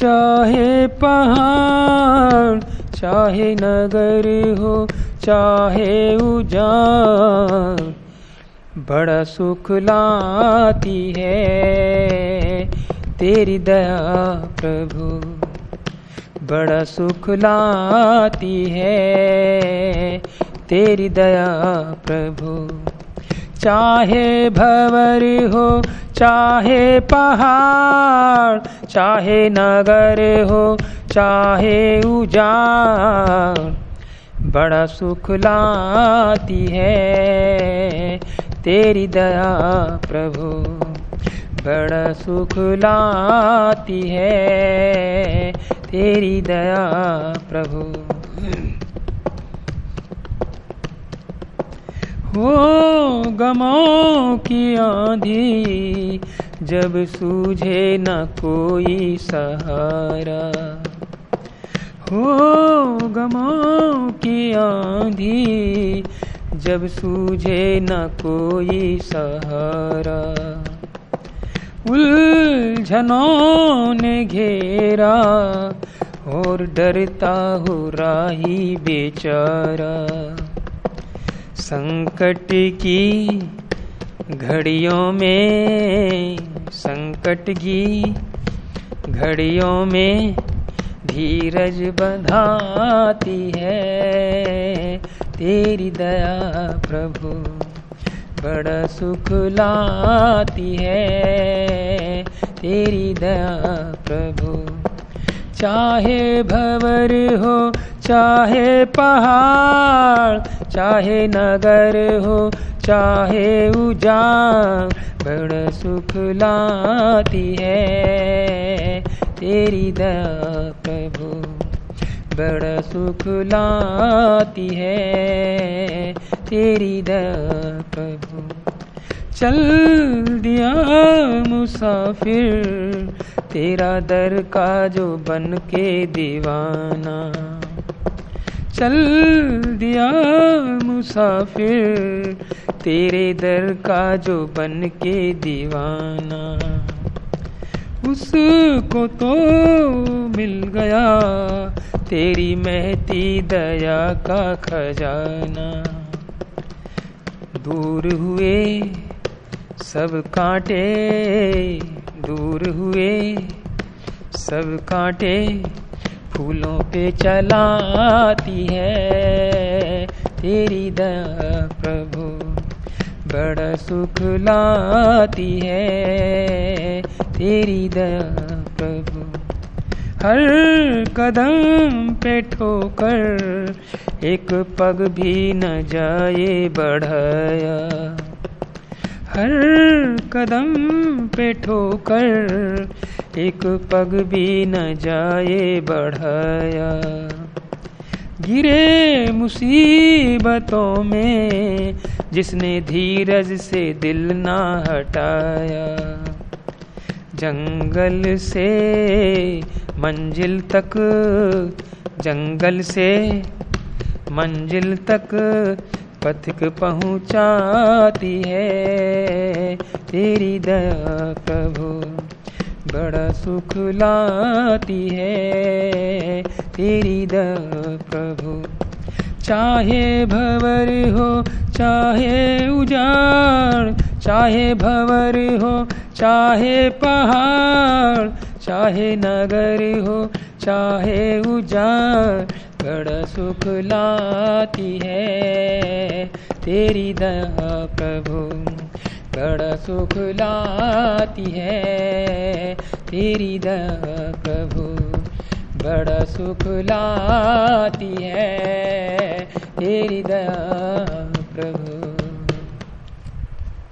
चाहे पहाड़, चाहे नगर हो, चाहे उजाड़, बड़ा सुख लाती है तेरी दया प्रभु। बड़ा सुख लाती है तेरी दया प्रभु। चाहे भवर हो, चाहे पहाड़, चाहे नगर हो, चाहे उजाड़, बड़ा सुख लाती है तेरी दया प्रभु। बड़ा सुख लाती है तेरी दया प्रभु। हो गमों की आंधी, जब सूझे न कोई सहारा। हो गमों की आंधी, जब सूझे न कोई सहारा। उलझनों ने घेरा और डरता हो राही बेचारा। संकट की घड़ियों में, संकट की घड़ियों में धीरज बंधाती है। तेरी दया प्रभु बड़ा सुख लाती है। तेरी दया प्रभु चाहे भवर हो, चाहे पहाड़ चाहे नगर हो, चाहे उजाड़ बड़ा सुख लाती है। तेरी दया प्रभु बड़ा सुख लाती है। तेरी दया प्रभु, चल दिया मुसाफिर, तेरा दर का जो बन के दीवाना। चल दिया मुसाफिर, तेरे दर का जो बन के दीवाना। उसको तो मिल गया तेरी महती दया का खजाना। दूर हुए सब कांटे, दूर हुए सब कांटे फूलों पे चलाती है तेरी दया प्रभु। बड़ा सुख लाती है तेरी दया प्रभु। हर कदम पे ठोकर एक पग भी न जाए बढ़ाया। हर कदम पे ठोकर एक पग भी न जाए बढ़ाया। गिरे मुसीबतों में जिसने धीरज से दिल ना हटाया। जंगल से मंजिल तक, जंगल से मंजिल तक पथिक पहुंचाती है तेरी दया प्रभु। बड़ा सुख लाती है। तेरी दया प्रभु, चाहे भवर हो, चाहे उजाड़, चाहे भवर हो, चाहे पहाड़, चाहे नगर हो, चाहे उजाड़, बड़ा सुख लाती है। तेरी दया प्रभु बड़ा सुख लाती है तेरी दया प्रभु। बड़ा सुख लाती है तेरी दया प्रभु।